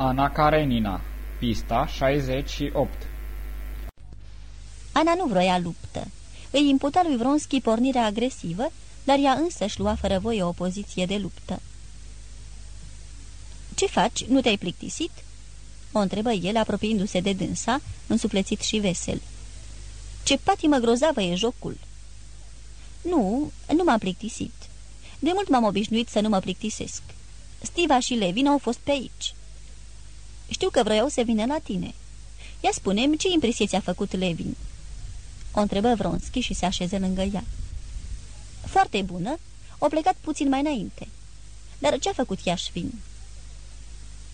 Ana Karenina Pista 68 Ana nu vroia luptă. Îi imputa lui Vronski pornirea agresivă, dar ea însă își lua fără voie o poziție de luptă. Ce faci? Nu te-ai plictisit?" o întrebă el, apropiindu-se de dânsa, însuflețit și vesel. Ce patimă grozavă e jocul!" Nu, nu m-am plictisit. De mult m-am obișnuit să nu mă plictisesc. Stiva și Levin au fost pe aici." Știu că vreau să vină la tine. Ia spune ce impresie ți-a făcut Levin?" O întrebă Vronski și se așeză lângă ea. Foarte bună. O plecat puțin mai înainte. Dar ce-a făcut Iașvin?"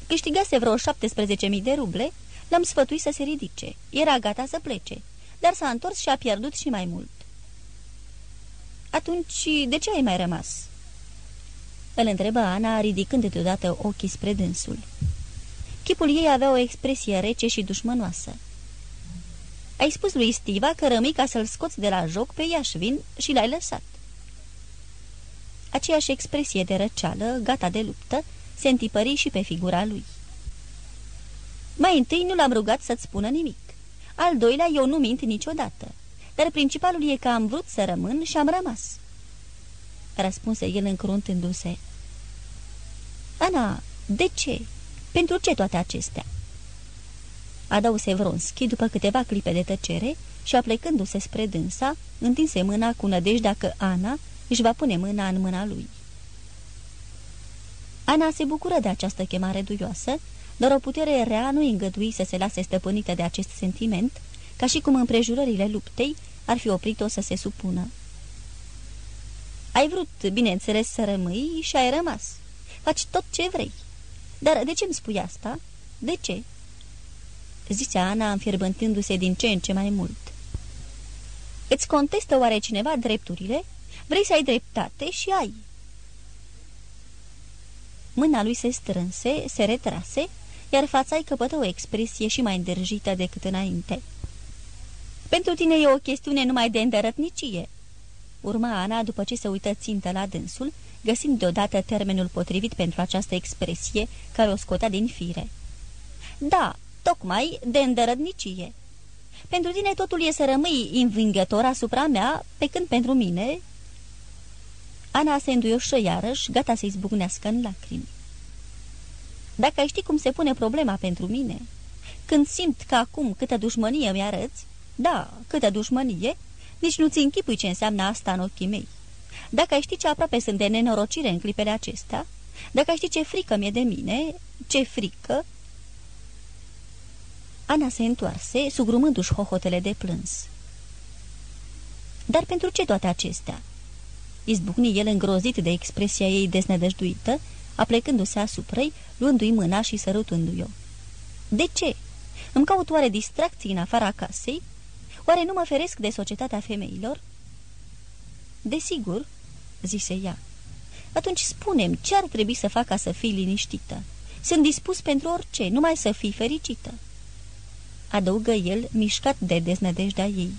Câștigase vreo 17.000 de ruble, l-am sfătuit să se ridice. Era gata să plece, dar s-a întors și a pierdut și mai mult. Atunci, de ce ai mai rămas?" Îl întrebă Ana, ridicând deodată ochii spre dânsul. Chipul ei avea o expresie rece și dușmănoasă. Ai spus lui Stiva că rămâi ca să-l scoți de la joc pe Iașvin și l-ai lăsat. Aceeași expresie de răceală, gata de luptă, se întipări și pe figura lui. Mai întâi nu l-am rugat să-ți spună nimic. Al doilea, eu nu mint niciodată. Dar principalul e că am vrut să rămân și am rămas. Răspunse el încruntându-se. Ana, de ce? Pentru ce toate acestea? Adăuse Vronski după câteva clipe de tăcere și aplecându-se spre dânsa, întinse mâna cu nădejdea că Ana își va pune mâna în mâna lui. Ana se bucură de această chemare duioasă, dar o putere rea nu îngădui să se lase stăpânită de acest sentiment, ca și cum împrejurările luptei ar fi oprit-o să se supună. Ai vrut, bineînțeles, să rămâi și ai rămas. Faci tot ce vrei. Dar de ce îmi spui asta? De ce?" Zicea Ana, înfierbântându-se din ce în ce mai mult. Îți contestă oare cineva drepturile? Vrei să ai dreptate și ai." Mâna lui se strânse, se retrase, iar fața-i căpătă o expresie și mai îndrăjită decât înainte. Pentru tine e o chestiune numai de îndărătnicie." Urma Ana după ce se uită țintă la dânsul, găsind deodată termenul potrivit pentru această expresie care o scotea din fire. Da, tocmai de îndărătnicie. Pentru tine totul e să rămâi învingător asupra mea, pe când pentru mine Ana se înduioșă iarăși, gata să-i zbucnească în lacrimi. Dacă ai ști cum se pune problema pentru mine, când simt că acum câtă dușmănie mi-arăți, da, câtă dușmănie, nici nu-ți închipui ce înseamnă asta în ochii mei. Dacă ai ști ce aproape sunt de nenorocire în clipele acestea, dacă ai ști ce frică mi-e de mine, ce frică... Ana se întoarse, sugrumându-și hohotele de plâns. Dar pentru ce toate acestea? Izbucni el îngrozit de expresia ei desnădăjduită, aplecându-se asupra ei, luându-i mâna și sărutându-i-o. De ce? Îmi caut oare distracții în afara casei? Oare nu mă feresc de societatea femeilor?" Desigur," zise ea. Atunci spunem ce ar trebui să fac ca să fii liniștită. Sunt dispus pentru orice, numai să fii fericită." Adăugă el, mișcat de deznădejdea ei.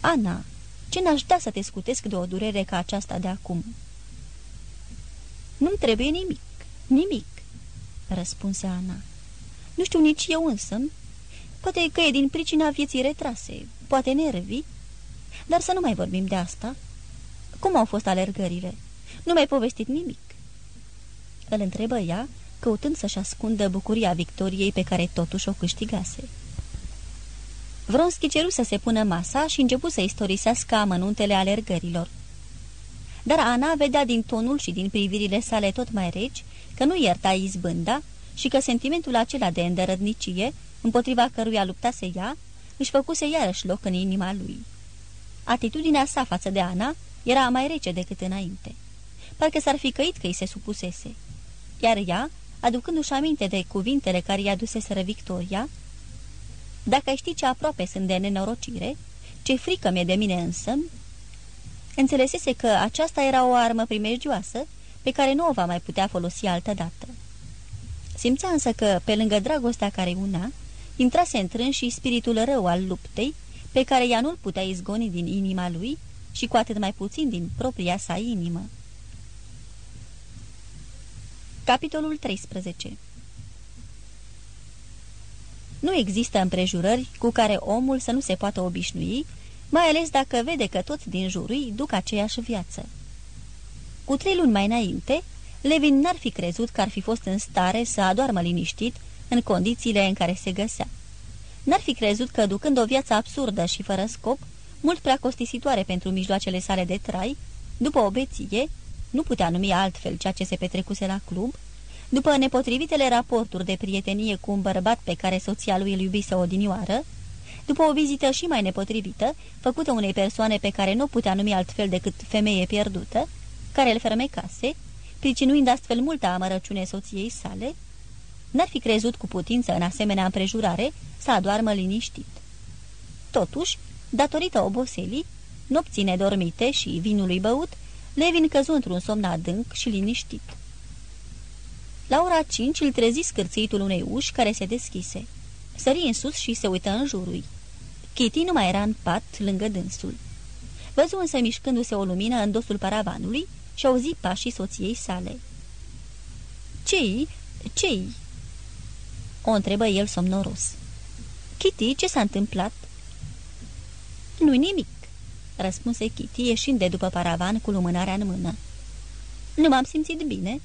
Ana, ce n-aș da să te scutesc de o durere ca aceasta de acum?" Nu-mi trebuie nimic, nimic," răspunse Ana. Nu știu nici eu însă. Poate că e din pricina vieții retrase, poate nervii. Dar să nu mai vorbim de asta. Cum au fost alergările? Nu mi-ai povestit nimic." Îl întrebă ea, căutând să-și ascundă bucuria victoriei pe care totuși o câștigase. Vronski ceru să se pună masa și începu să istorisească amănuntele alergărilor. Dar Ana vedea din tonul și din privirile sale tot mai reci că nu ierta izbânda și că sentimentul acela de îndărădnicie, împotriva căruia luptase ea, își făcuse iarăși loc în inima lui. Atitudinea sa față de Ana era mai rece decât înainte. Parcă s-ar fi căit că îi se supusese. Iar ea, aducându-și aminte de cuvintele care i-a duseseră Victoria, dacă ai ști ce aproape sunt de nenorocire, ce frică mi-e de mine însă, înțelesese că aceasta era o armă primejdioasă pe care nu o va mai putea folosi altădată. Simțea însă că, pe lângă dragostea care una, intrase întrân și spiritul rău al luptei, pe care ea nu-l putea izgoni din inima lui și cu atât mai puțin din propria sa inimă. Capitolul 13 Nu există împrejurări cu care omul să nu se poată obișnui, mai ales dacă vede că toți din jurul duc aceeași viață. Cu trei luni mai înainte, Levin n-ar fi crezut că ar fi fost în stare să adoarmă liniștit în condițiile în care se găsea. N-ar fi crezut că, ducând o viață absurdă și fără scop, mult prea costisitoare pentru mijloacele sale de trai, după o beție, nu putea numi altfel ceea ce se petrecuse la club, după nepotrivitele raporturi de prietenie cu un bărbat pe care soția lui îl iubise odinioară, după o vizită și mai nepotrivită, făcută unei persoane pe care nu putea numi altfel decât femeie pierdută, care îl fermecase, pricinuind astfel multă amărăciune soției sale, n-ar fi crezut cu putință în asemenea împrejurare să adoarmă liniștit. Totuși, datorită oboselii, nopții nedormite și vinului băut, Levin căzu într-un somn adânc și liniștit. La ora cinci îl trezi scârțitul unei uși care se deschise. Sări în sus și se uită în jurul. Kitty nu mai era în pat lângă dânsul. Văzu însă mișcându-se o lumină în dosul paravanului și auzi pașii soției sale. Cei? Cei? O întrebă el somnoros. Kitty, ce s-a întâmplat?" Nu-i nimic," răspunse Kitty, ieșind de după paravan cu lumânarea în mână. Nu m-am simțit bine,"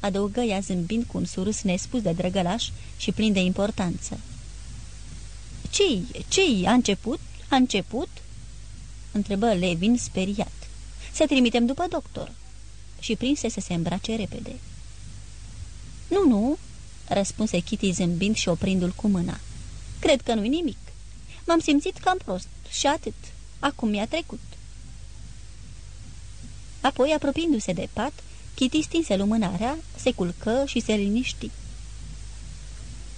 adăugă ea zâmbind cu un surâs nespus de drăgălaș și plin de importanță. Ce-i? Ce-i? A început? A început?" întrebă Levin speriat. Să trimitem după doctor." Și prinse să se îmbrace repede. Nu, nu," răspunse Kitty zâmbind și oprindu-l cu mâna. Cred că nu-i nimic. M-am simțit cam prost și atât. Acum mi-a trecut." Apoi, apropiindu-se de pat, Kitty stinse lumânarea, se culcă și se liniști.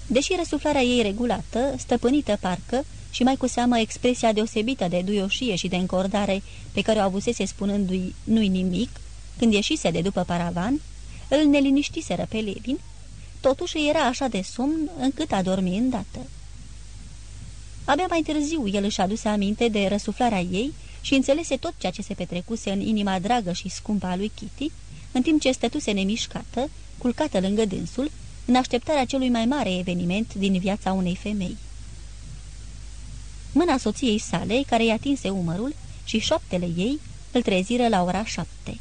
Deși răsuflarea ei regulată, stăpânită parcă, și mai cu seamă expresia deosebită de duioșie și de încordare pe care o avusese spunându-i nu-i nimic, când ieșise de după paravan, îl neliniștiseră pe Levin, totuși era așa de somn încât a dormi îndată. Abia mai târziu el își aduse aminte de răsuflarea ei și înțelese tot ceea ce se petrecuse în inima dragă și scumpă a lui Kitty, în timp ce stătuse nemișcată, culcată lângă dânsul, în așteptarea celui mai mare eveniment din viața unei femei. Mâna soției sale, care i-a atinse umărul, și șoaptele ei îl treziră la ora șapte.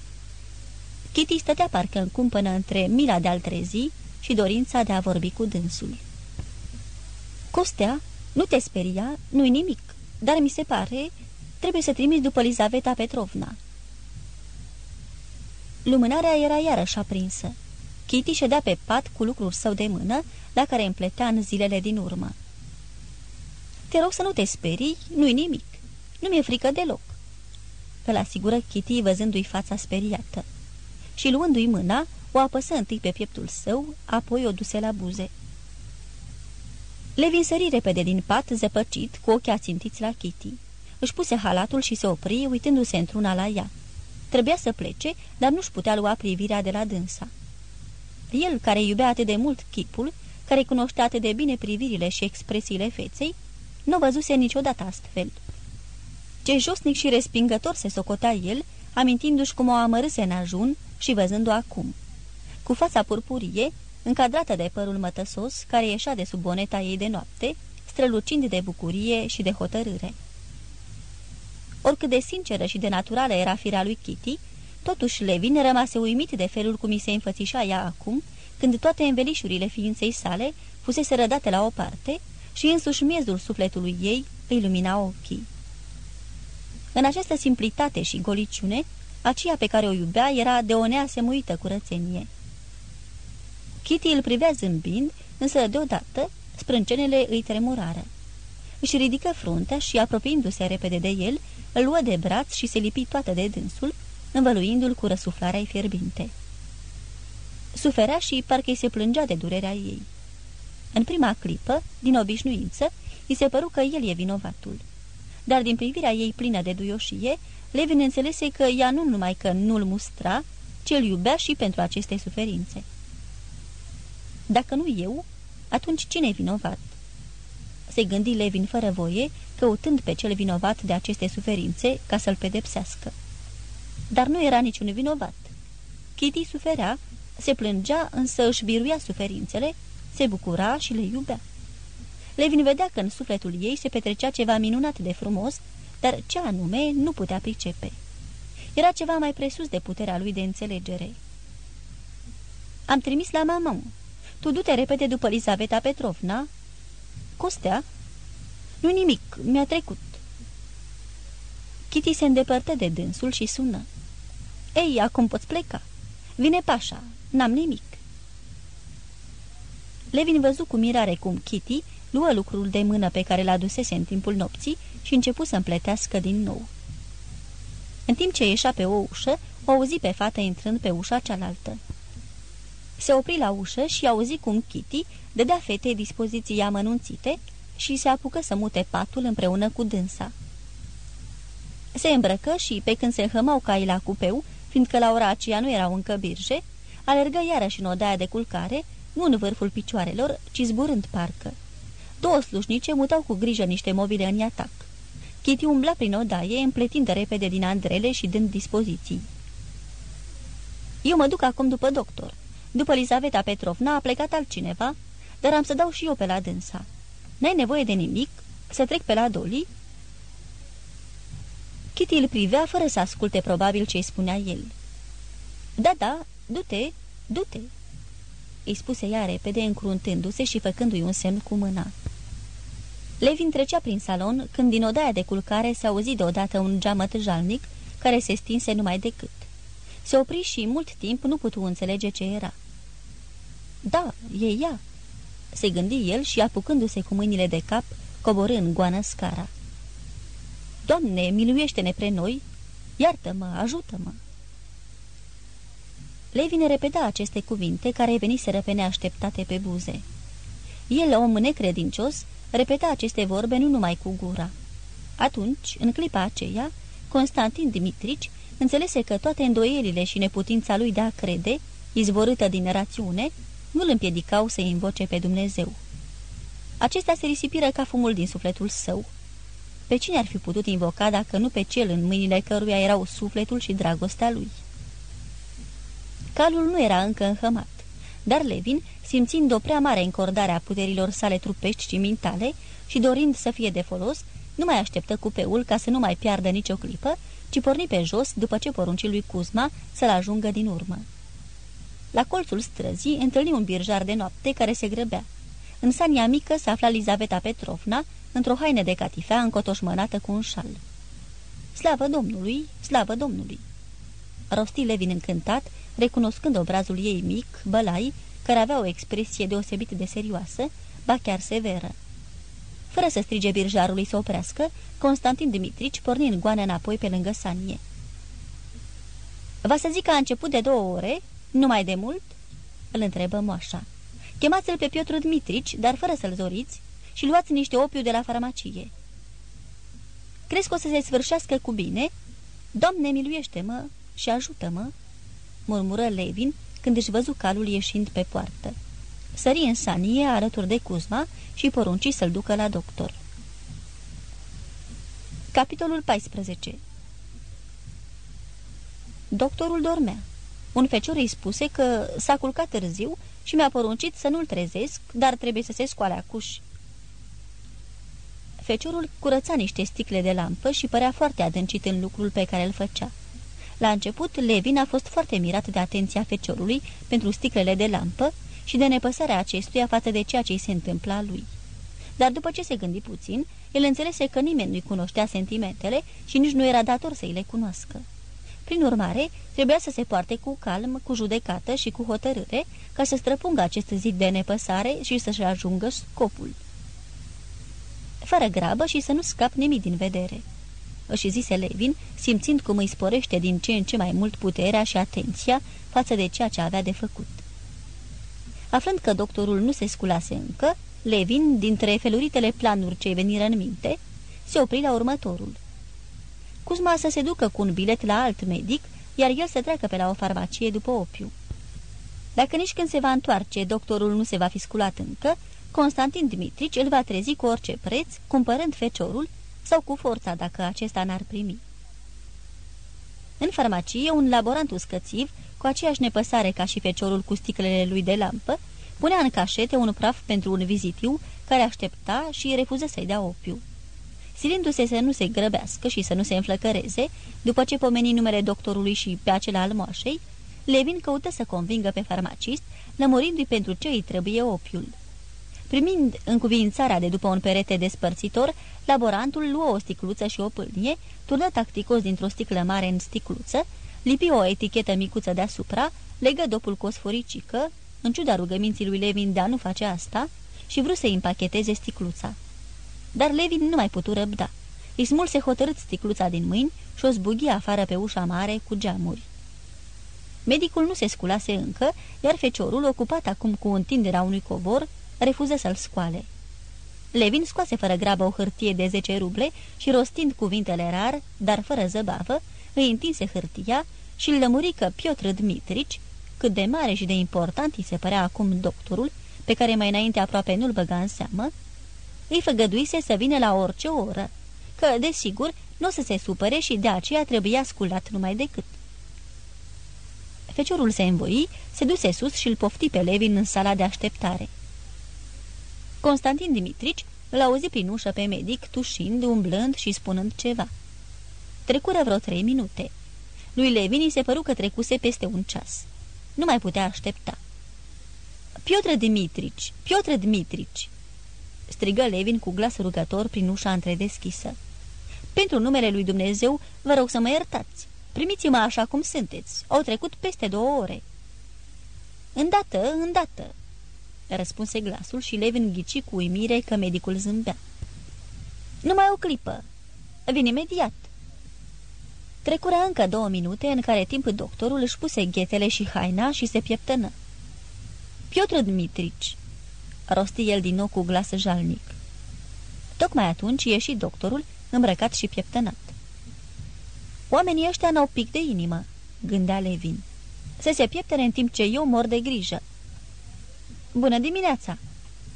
Kitty stătea parcă în cumpănă între mila de a-l trezi și dorința de a vorbi cu dânsul. Costea, nu te speria, nu-i nimic, dar mi se pare, trebuie să trimiți după Lizaveta Petrovna." Lumânarea era iarăși aprinsă. Kitty ședea pe pat cu lucrul său de mână, la care împletea în zilele din urmă. Te rog să nu te sperii, nu-i nimic. Nu mi-e frică deloc." Îl asigură Kitty văzându-i fața speriată. Și luându-i mâna, o apăsă întâi pe pieptul său, apoi o duse la buze. Levin sări repede din pat, zăpăcit, cu ochii ațintiți la Kitty. Își puse halatul și se opri, uitându-se într-una la ea. Trebuia să plece, dar nu-și putea lua privirea de la dânsa. El, care iubea atât de mult chipul, care cunoștea atât de bine privirile și expresiile feței, nu văzuse niciodată astfel. Ce josnic și respingător se socotea el, amintindu-și cum o amărâse în ajun și văzându-o acum. Cu fața purpurie, încadrată de părul mătăsos, care ieșea de sub boneta ei de noapte, strălucind de bucurie și de hotărâre. Oricât de sinceră și de naturală era firea lui Kitty, totuși Levin rămase uimit de felul cum îi se înfățișa ea acum, când toate învelișurile ființei sale fusese rădate la o parte și însuși miezul sufletului ei îi lumina ochii. În această simplitate și goliciune, aceea pe care o iubea era de o neasemuită curățenie. Kitty îl privea zâmbind, însă deodată sprâncenele îi tremurară. Își ridică fruntea și, apropiindu-se repede de el, îl luă de braț și se lipi toată de dânsul, învăluindu-l cu răsuflarea fierbinte. Suferea și parcă-i se plângea de durerea ei. În prima clipă, din obișnuință, îi se păru că el e vinovatul. Dar din privirea ei plină de duioșie, Levin înțelese că ea nu numai că nu-l mustra, ci îl iubea și pentru aceste suferințe. Dacă nu eu, atunci cine e vinovat? Se gândi Levin fără voie, căutând pe cel vinovat de aceste suferințe ca să-l pedepsească. Dar nu era niciun vinovat. Kitty suferea, se plângea, însă își biruia suferințele, se bucura și le iubea. Levin vedea că în sufletul ei se petrecea ceva minunat de frumos, dar ce anume nu putea pricepe. Era ceva mai presus de puterea lui de înțelegere. Am trimis la mamă. Tu du-te repede după Elisaveta Petrovna." Costea?" Nu nimic, mi-a trecut." Kitty se îndepărtă de dânsul și sună. Ei, acum poți pleca. Vine pașa, n-am nimic." Levin văzu cu mirare cum Kitty luă lucrul de mână pe care l adusese în timpul nopții și începu să împletească din nou. În timp ce ieșea pe o ușă, o auzi pe fată intrând pe ușa cealaltă. Se opri la ușă și auzi cum Kitty dădea fetei dispoziții amănunțite și se apucă să mute patul împreună cu dânsa. Se îmbrăcă și, pe când se înhămau caii la cupeu, fiindcă la ora aceea nu erau încă birje, alergă iarăși în odaia de culcare, nu în vârful picioarelor, ci zburând parcă. Două slușnice mutau cu grijă niște mobile în atac. Kitty umbla prin odaie, împletind repede din andrele și dând dispoziții. Eu mă duc acum după doctor. După Elisaveta Petrovna a plecat altcineva, dar am să dau și eu pe la dânsa. N-ai nevoie de nimic? Să trec pe la Doli?" Kitty îl privea fără să asculte probabil ce-i spunea el. Da, da, du-te, du-te," îi spuse ea repede, încruntându-se și făcându-i un semn cu mâna. Levin trecea prin salon, când din odaia de culcare se auzi deodată un geamăt jalnic, care se stinse numai decât. Se opri și mult timp nu putu înțelege ce era. Da, e ea," se gândi el și, apucându-se cu mâinile de cap, coborâ în goană scara. Doamne, miluiește-ne pre noi! Iartă-mă, ajută-mă!" Levin repeta aceste cuvinte care veniseră pe neașteptate pe buze. El, om necredincios, repeta aceste vorbe nu numai cu gura. Atunci, în clipa aceea, Constantin Dimitrici înțelese că toate îndoielile și neputința lui de a crede, izvorâtă din rațiune, nu îl împiedicau să invoce pe Dumnezeu. Acestea se risipiră ca fumul din sufletul său. Pe cine ar fi putut invoca dacă nu pe cel în mâinile căruia erau sufletul și dragostea lui? Calul nu era încă înhămat, dar Levin, simțind o prea mare încordare a puterilor sale trupești și mintale și dorind să fie de folos, nu mai așteptă cupeul ca să nu mai piardă nicio clipă, ci porni pe jos după ce porunci lui Cuzma să-l ajungă din urmă. La colțul străzii întâlni un birjar de noapte care se grăbea. În sania mică se afla Lizaveta Petrovna, într-o haină de catifea încotoșmănată cu un șal. Slavă Domnului, slavă Domnului! Rosti Levin încântat, recunoscând obrazul ei mic, bălai, care avea o expresie deosebit de serioasă, ba chiar severă. Fără să strige birjarului să oprească, Constantin Dimitrici porni în goană înapoi pe lângă sanie. Va să zic că a început de două ore, numai de mult?" îl întrebă moașa. Chemați-l pe Piotru Dmitrici, dar fără să-l zoriți, și luați niște opiu de la farmacie." Crezi că o să se sfârșească cu bine?" Doamne, miluiește-mă și ajută-mă!" murmură Levin când își văzu calul ieșind pe poartă. Sări în sanie alături de Cuzma și porunci să-l ducă la doctor. Capitolul 14 Doctorul dormea. Un fecior îi spuse că s-a culcat târziu și mi-a poruncit să nu-l trezesc, dar trebuie să se scoale acuși. Feciorul curăța niște sticle de lampă și părea foarte adâncit în lucrul pe care îl făcea. La început, Levin a fost foarte mirat de atenția feciorului pentru sticlele de lampă și de nepăsarea acestuia față de ceea ce îi se întâmpla lui. Dar după ce se gândi puțin, el înțelese că nimeni nu-i cunoștea sentimentele și nici nu era dator să îi le cunoască. Prin urmare, trebuia să se poarte cu calm, cu judecată și cu hotărâre, ca să străpungă acest zid de nepăsare și să-și ajungă scopul. Fără grabă și să nu scap nimic din vedere. Își zise Levin, simțind cum îi sporește din ce în ce mai mult puterea și atenția față de ceea ce avea de făcut. Aflând că doctorul nu se sculase încă, Levin, dintre feluritele planuri ce veniră în minte, se opri la următorul – Cuzma să se ducă cu un bilet la alt medic, iar el să treacă pe la o farmacie după opiu. Dacă nici când se va întoarce, doctorul nu se va fi sculat încă, Constantin Dimitrici îl va trezi cu orice preț, cumpărând feciorul sau cu forța dacă acesta n-ar primi. În farmacie, un laborant uscățiv, cu aceeași nepăsare ca și feciorul cu sticlele lui de lampă, Punea în cașete un praf pentru un vizitiu care aștepta și refuză să-i dea opiu. Silindu-se să nu se grăbească și să nu se înflăcăreze, după ce pomeni numele doctorului și pe acela al moașei, Levin căută să convingă pe farmacist, lămurindu-i pentru ce îi trebuie opiul. Primind încuvințarea de după un perete despărțitor, laborantul luă o sticluță și o pâlnie, turnă tacticos dintr-o sticlă mare în sticluță, lipi o etichetă micuță deasupra, legă dopul cu o sforicică, în ciuda rugăminții lui Levin de a nu face asta, și vrut să împacheteze sticluța. Dar Levin nu mai putu răbda. Îi smulse hotărât sticluța din mâini și o zbughi afară pe ușa mare cu geamuri. Medicul nu se sculase încă, iar feciorul, ocupat acum cu întinderea unui covor, refuză să-l scoale. Levin scoase fără grabă o hârtie de 10 ruble și, rostind cuvintele rar, dar fără zăbavă, îi întinse hârtia și îl lămuri că Piotr Dmitrici, cât de mare și de important îi se părea acum doctorul, pe care mai înainte aproape nu-l băga în seamă, îi făgăduise să vină la orice oră, că, desigur, nu o să se supere și de aceea trebuia sculat numai decât. Feciorul se învoi, se duse sus și îl pofti pe Levin în sala de așteptare. Constantin Dimitrici îl auzi prin ușă pe medic, tușind, umblând și spunând ceva. Trecură vreo trei minute. Lui Levin se păru că trecuse peste un ceas. Nu mai putea aștepta. Piotr Dimitrici! Piotr Dimitrici!" Strigă Levin cu glas rugător prin ușa întredeschisă. Pentru numele lui Dumnezeu, vă rog să mă iertați. Primiți-mă așa cum sunteți. Au trecut peste două ore." Îndată, îndată," răspunse glasul și Levin ghici cu uimire că medicul zâmbea. Numai o clipă. Vin imediat." Trecură încă două minute în care timp doctorul își puse ghetele și haina și se pieptănă. Piotr Dmitrici, rosti el din nou cu glas jalnic. Tocmai atunci ieși doctorul, îmbrăcat și pieptănat. Oamenii ăștia n-au pic de inimă, gândea Levin. Să se pieptene în timp ce eu mor de grijă. Bună dimineața!"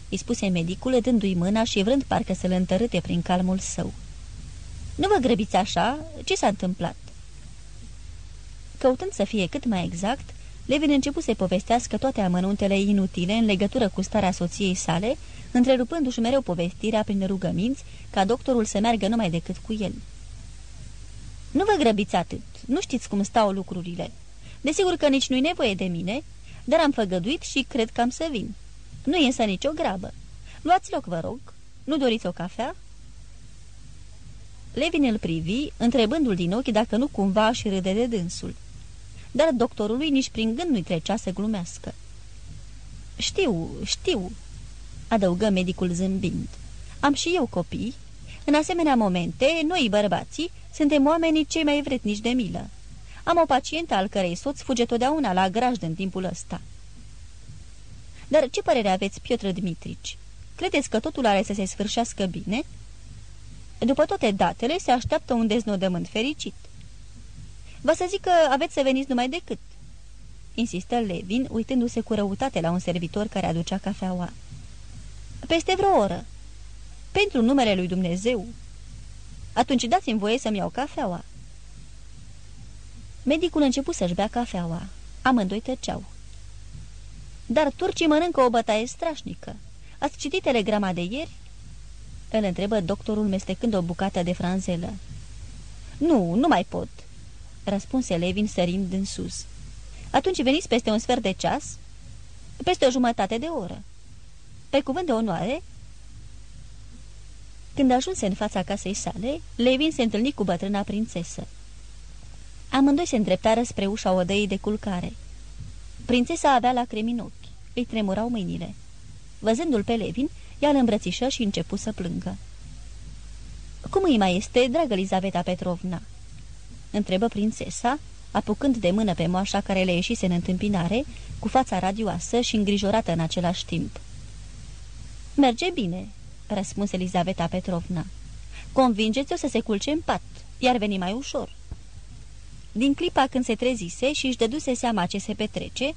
îi spuse medicul, dându-i mâna și vrând parcă să-l întărâte prin calmul său. Nu vă grăbiți așa? Ce s-a întâmplat?" Căutând să fie cât mai exact, Levin început să povestească toate amănuntele inutile în legătură cu starea soției sale, întrerupându-și mereu povestirea prin rugăminți ca doctorul să meargă numai decât cu el. Nu vă grăbiți atât, nu știți cum stau lucrurile. Desigur că nici nu-i nevoie de mine, dar am făgăduit și cred că am să vin. Nu e însă nicio grabă. Luați loc, vă rog. Nu doriți o cafea?" Levin îl privi, întrebându-l din ochi dacă nu cumva și râde de dânsul dar doctorului nici prin gând nu-i trecea să glumească. Știu, știu," adăugă medicul zâmbind. Am și eu copii. În asemenea momente, noi bărbații suntem oamenii cei mai vretnici de milă. Am o pacientă al cărei soț fuge totdeauna la grajd în timpul ăsta." Dar ce părere aveți, Piotr Dmitrici? Credeți că totul are să se sfârșească bine?" După toate datele, se așteaptă un deznodământ fericit. Vă să zic că aveți să veniți numai decât." Insistă Levin, uitându-se cu răutate la un servitor care aducea cafeaua. Peste vreo oră. Pentru numele lui Dumnezeu. Atunci dați-mi voie să-mi iau cafeaua." Medicul început să-și bea cafeaua. Amândoi tăceau. Dar turcii mănâncă o bătaie strașnică. Ați citit telegrama de ieri?" Îl întrebă doctorul mestecând o bucată de franzelă. Nu, nu mai pot," răspunse Levin sărind în sus. Atunci veniți peste un sfert de ceas? Peste o jumătate de oră. Pe cuvânt de onoare? Când ajunse în fața casei sale, Levin se întâlni cu bătrâna prințesă. Amândoi se îndreptară spre ușa odăii de culcare. Prințesa avea lacrimi în ochi. Îi tremurau mâinile. Văzându-l pe Levin, ea îl îmbrățișă și începu să plângă. Cum îi mai este, dragă Lizaveta Petrovna?" Întrebă prințesa, apucând de mână pe moașa care le ieșise în întâmpinare, cu fața radioasă și îngrijorată în același timp. Merge bine," răspunse Elizaveta Petrovna. Convingeți-o să se culce în pat, iar veni mai ușor." Din clipa când se trezise și își dăduse seama ce se petrece,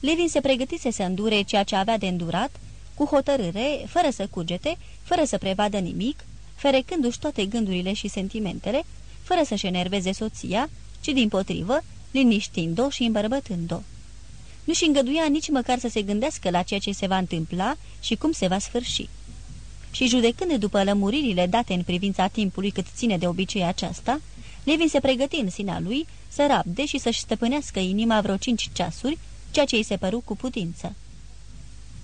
Levin se pregătise să îndure ceea ce avea de îndurat, cu hotărâre, fără să cugete, fără să prevadă nimic, ferecându-și toate gândurile și sentimentele, fără să-și enerveze soția, ci din potrivă, liniștind-o și îmbărbătând-o. nu-și îngăduia nici măcar să se gândească la ceea ce se va întâmpla și cum se va sfârși. Și judecând după lămuririle date în privința timpului cât ține de obicei aceasta, Levin se pregăti în sinea lui să rabde și să-și stăpânească inima vreo cinci ceasuri, ceea ce îi se păru cu putință.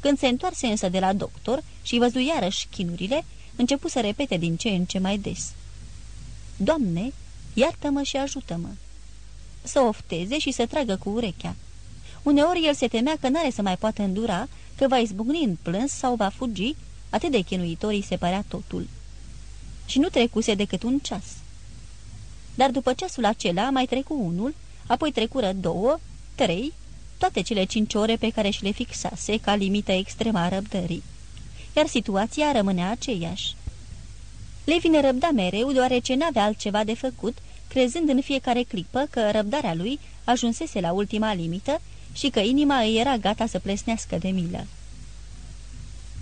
Când se întoarse însă de la doctor și văzu iarăși chinurile, începu să repete din ce în ce mai des. Doamne, iartă-mă și ajută-mă! Să ofteze și să tragă cu urechea. Uneori el se temea că n-are să mai poată îndura, că va izbucni în plâns sau va fugi, atât de chinuitorii se părea totul. Și nu trecuse decât un ceas. Dar după ceasul acela mai trecu unul, apoi trecură două, trei, toate cele cinci ore pe care și le fixase ca limită extrema a răbdării. Iar situația rămânea aceeași. Levine răbda mereu, deoarece n-avea altceva de făcut, crezând în fiecare clipă că răbdarea lui ajunsese la ultima limită și că inima îi era gata să plesnească de milă.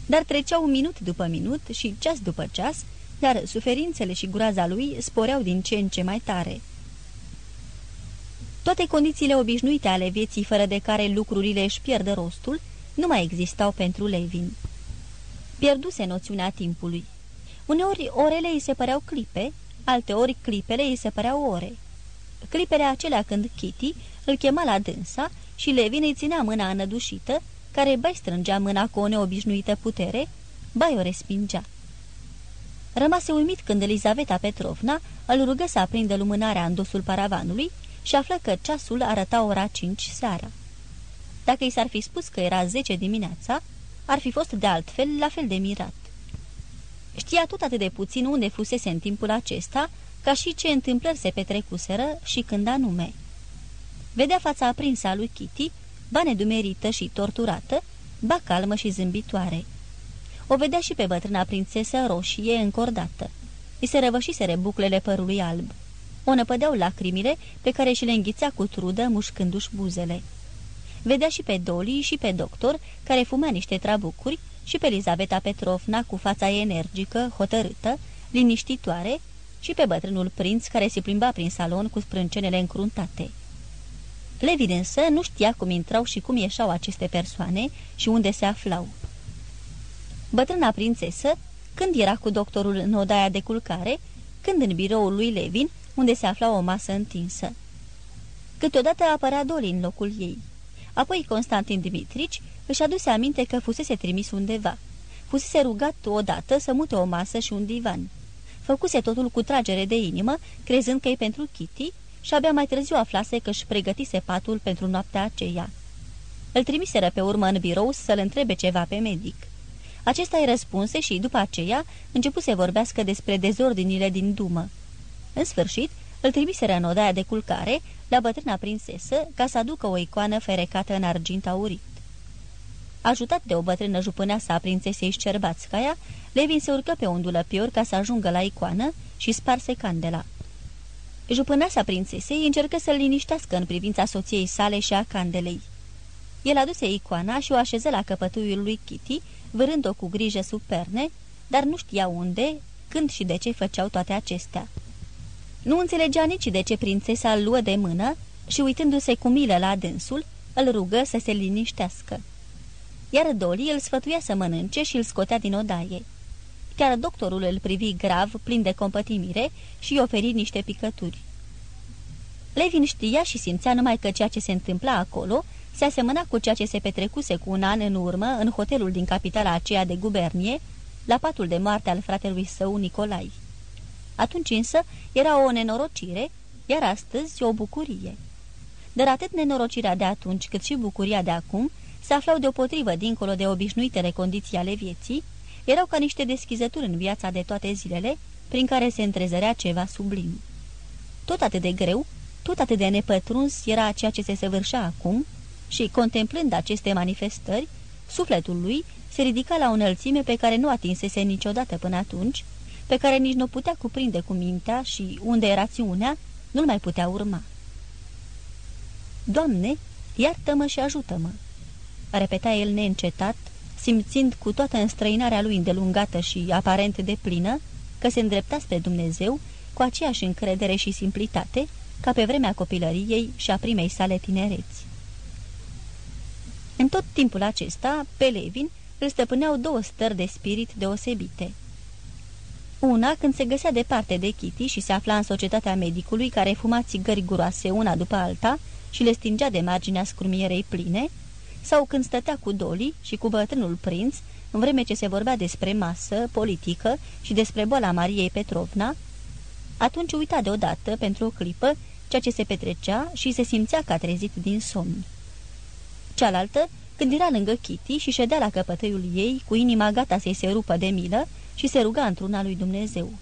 Dar treceau minut după minut și ceas după ceas, iar suferințele și groaza lui sporeau din ce în ce mai tare. Toate condițiile obișnuite ale vieții fără de care lucrurile își pierdă rostul, nu mai existau pentru Levin. Pierduse noțiunea timpului. Uneori orele îi se păreau clipe, alteori clipele îi se păreau ore. Clipele acelea când Kitty îl chema la dânsa și Levin îi ținea mâna înădușită, care bai strângea mâna cu o neobișnuită putere, bai o respingea. Rămase uimit când Elizaveta Petrovna îl rugă să aprindă lumânarea în dosul paravanului și află că ceasul arăta ora cinci seara. Dacă i s-ar fi spus că era zece dimineața, ar fi fost de altfel la fel de mirat. Știa tot atât de puțin unde fusese în timpul acesta, ca și ce întâmplări se petrecuseră și când anume. Vedea fața aprinsă a lui Kitty, ba nedumerită și torturată, ba calmă și zâmbitoare. O vedea și pe bătrâna prințesă roșie încordată. I se răvășiseră buclele părului alb. O năpădeau lacrimile pe care și le înghițea cu trudă mușcându-și buzele. Vedea și pe Doli și pe doctor, care fumea niște trabucuri, și pe Elizaveta Petrovna cu fața energică, hotărâtă, liniștitoare, și pe bătrânul prinț care se plimba prin salon cu sprâncenele încruntate. Levin însă nu știa cum intrau și cum ieșau aceste persoane și unde se aflau. Bătrâna prințesă, când era cu doctorul în odaia de culcare, când în biroul lui Levin, unde se afla o masă întinsă. Câteodată apărea Doli în locul ei. Apoi Constantin Dimitrici își aduse aminte că fusese trimis undeva. Fusese rugat odată să mute o masă și un divan. Făcuse totul cu tragere de inimă, crezând că e pentru Kitty și abia mai târziu aflase că își pregătise patul pentru noaptea aceea. Îl trimiseră pe urmă în birou să-l întrebe ceva pe medic. Acesta îi răspunse și, după aceea, începu să vorbească despre dezordinile din dumă. În sfârșit, îl trimiseră în odaia de culcare, la bătrâna prințesă, ca să aducă o icoană ferecată în argint aurit. Ajutat de o bătrână jupâneasă a prințesei Șcerbațcaia, Levin se urcă pe un dulăpior ca să ajungă la icoană și sparse candela. Jupâneasa prințesei încercă să-l liniștească în privința soției sale și a candelei. El aduse icoana și o așeză la căpătuiul lui Kitty, vârând-o cu grijă sub perne, dar nu știa unde, când și de ce făceau toate acestea. Nu înțelegea nici de ce prințesa îl luă de mână și, uitându-se cu milă la dânsul, îl rugă să se liniștească. Iar Doli îl sfătuia să mănânce și îl scotea din odaie. Chiar doctorul îl privi grav, plin de compătimire și îi oferi niște picături. Levin știa și simțea numai că ceea ce se întâmpla acolo se asemăna cu ceea ce se petrecuse cu un an în urmă în hotelul din capitala aceea de gubernie, la patul de moarte al fratelui său Nicolai. Atunci însă era o nenorocire, iar astăzi o bucurie. Dar atât nenorocirea de atunci cât și bucuria de acum se aflau deopotrivă dincolo de obișnuitele condiții ale vieții, erau ca niște deschizături în viața de toate zilele, prin care se întrezărea ceva sublim. Tot atât de greu, tot atât de nepătruns era ceea ce se săvârșea acum și, contemplând aceste manifestări, sufletul lui se ridica la o înălțime pe care nu atinsese niciodată până atunci, pe care nici nu putea cuprinde cu mintea și unde era rațiunea, nu-l mai putea urma. Doamne, iartă-mă și ajută-mă!" repeta el neîncetat, simțind cu toată înstrăinarea lui îndelungată și aparent de plină că se îndrepta spre Dumnezeu cu aceeași încredere și simplitate ca pe vremea copilăriei și a primei sale tinereți. tot timpul acesta, pe Levin, îl stăpâneau două stări de spirit deosebite. Una, când se găsea departe de Kitty și se afla în societatea medicului care fuma țigări guroase una după alta și le stingea de marginea scrumierei pline, sau când stătea cu Dolly și cu bătrânul prinț, în vreme ce se vorbea despre masă, politică și despre boala Mariei Petrovna, atunci uita deodată, pentru o clipă, ceea ce se petrecea și se simțea ca trezit din somn. Cealaltă, când era lângă Kitty și ședea la căpătăiul ei, cu inima gata să-i se rupă de milă și se ruga într-una lui Dumnezeu.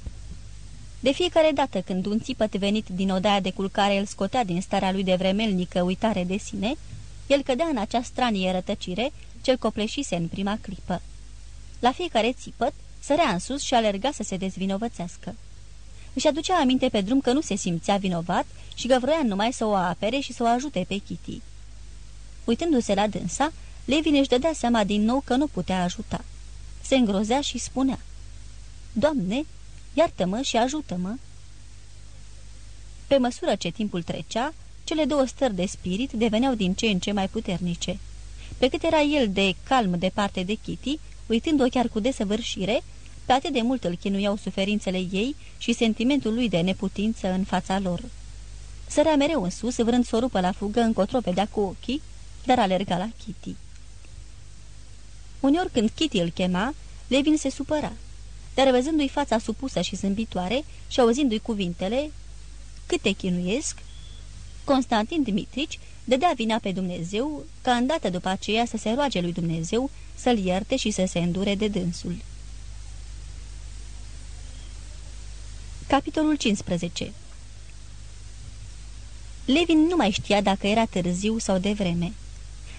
De fiecare dată când un țipăt venit din odaia de culcare îl scotea din starea lui de vremelnică uitare de sine, el cădea în acea stranie rătăcire ce-l copleșise în prima clipă. La fiecare țipăt, sărea în sus și alerga să se dezvinovățească. Își aducea aminte pe drum că nu se simțea vinovat și că vroia numai să o apere și să o ajute pe Kitty. Uitându-se la dânsa, Levin își dădea seama din nou că nu putea ajuta. Se îngrozea și spunea, Doamne, iartă-mă și ajută-mă!" Pe măsură ce timpul trecea, cele două stări de spirit deveneau din ce în ce mai puternice. Pe cât era el de calm departe de Kitty, uitând-o chiar cu desăvârșire, pe atât de mult îl chinuiau suferințele ei și sentimentul lui de neputință în fața lor. Sărea mereu în sus, vrând să o rupă la fugă încotro pe cu ochii, dar alerga la Kitty. Uneori când Kitty îl chema, Levin se supăra, dar văzându-i fața supusă și zâmbitoare și auzindu-i cuvintele, cât te chinuiesc, Constantin Dimitrici dădea vina pe Dumnezeu ca îndată după aceea să se roage lui Dumnezeu să-l ierte și să se îndure de dânsul. Capitolul 15 Levin nu mai știa dacă era târziu sau devreme.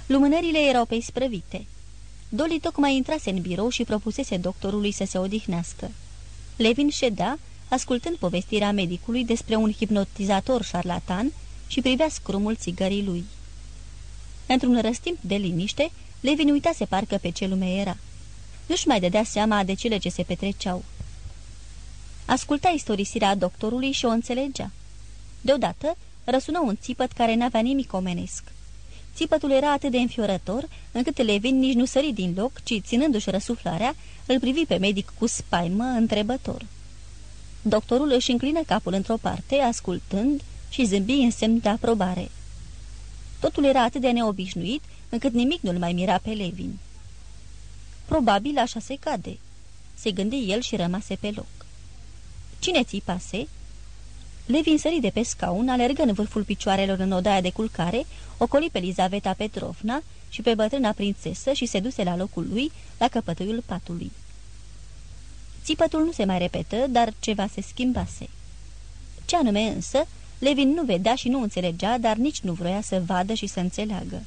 Lumânările erau pe isprăvite. Doli tocmai intrase în birou și propusese doctorului să se odihnească. Levin ședea, ascultând povestirea medicului despre un hipnotizator șarlatan și privea scrumul țigării lui. Într-un răstimp de liniște, Levin uitase parcă pe ce lume era. Nu-și mai dădea seama de cele ce se petreceau. Asculta istorisirea doctorului și o înțelegea. Deodată răsună un țipăt care n-avea nimic omenesc. Țipătul era atât de înfiorător, încât Levin nici nu sări din loc, ci, ținându-și răsuflarea, îl privi pe medic cu spaimă întrebător. Doctorul își înclină capul într-o parte, ascultând și zâmbi în semn de aprobare. Totul era atât de neobișnuit, încât nimic nu-l mai mira pe Levin. Probabil așa se cade, se gândi el și rămase pe loc. Cine ți pase? Levin sări de pe scaun, alergă în vârful picioarelor în odaia de culcare, ocoli pe Lizaveta Petrovna și pe bătrâna prințesă și se duse la locul lui, la căpătâiul patului. Țipătul nu se mai repetă, dar ceva se schimbase. Ce anume însă, Levin nu vedea și nu înțelegea, dar nici nu vroia să vadă și să înțeleagă.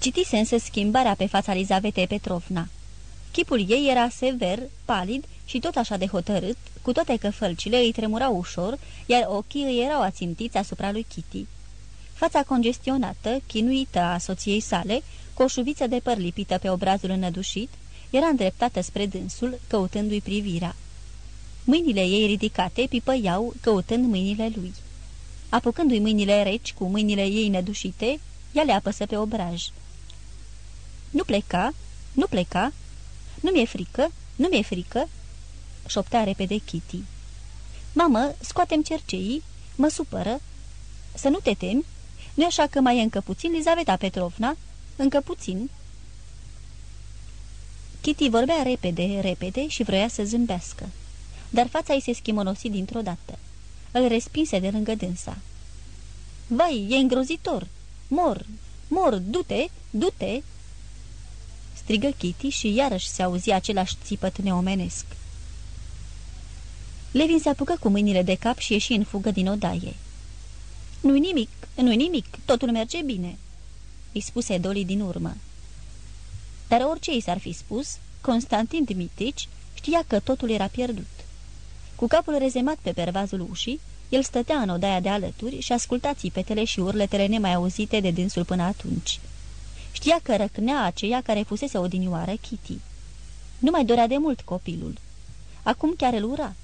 Citise însă schimbarea pe fața Lizavetei Petrovna. Chipul ei era sever, palid și tot așa de hotărât, cu toate că fălcile îi tremurau ușor, iar ochii îi erau ațintiți asupra lui Kitty. Fața congestionată, chinuită a soției sale, cu o șuviță de păr lipită pe obrazul înădușit, era îndreptată spre dânsul, căutându-i privirea. Mâinile ei ridicate pipăiau, căutând mâinile lui. Apucându-i mâinile reci cu mâinile ei nădușite, ea le apăsă pe obraj. Nu pleca, nu pleca, nu mi-e frică, nu mi-e frică, șoptea repede Kitty. Mamă, scoatem cerceii, mă supără. Să nu te temi, nu așa că mai e încă puțin, Lizaveta Petrovna? Încă puțin?" Kitty vorbea repede, repede și vroia să zâmbească. Dar fața ei se schimonosi dintr-o dată. Îl respinse de lângă dânsa. Vai, e îngrozitor! Mor! Mor! Du-te! Du-te!" Strigă Kitty și iarăși se auzi același țipăt neomenesc. Levin se apucă cu mâinile de cap și ieși în fugă din odaie. Nu-i nimic, nu-i nimic, totul merge bine," îi spuse Doli din urmă. Dar orice i s-ar fi spus, Constantin Dimitrici știa că totul era pierdut. Cu capul rezemat pe pervazul ușii, el stătea în odaia de alături și asculta țipetele și urletele nemai auzite de dânsul până atunci. Știa că răcnea aceea care fusese odinioară Kitty. Nu mai dorea de mult copilul. Acum chiar îl ura.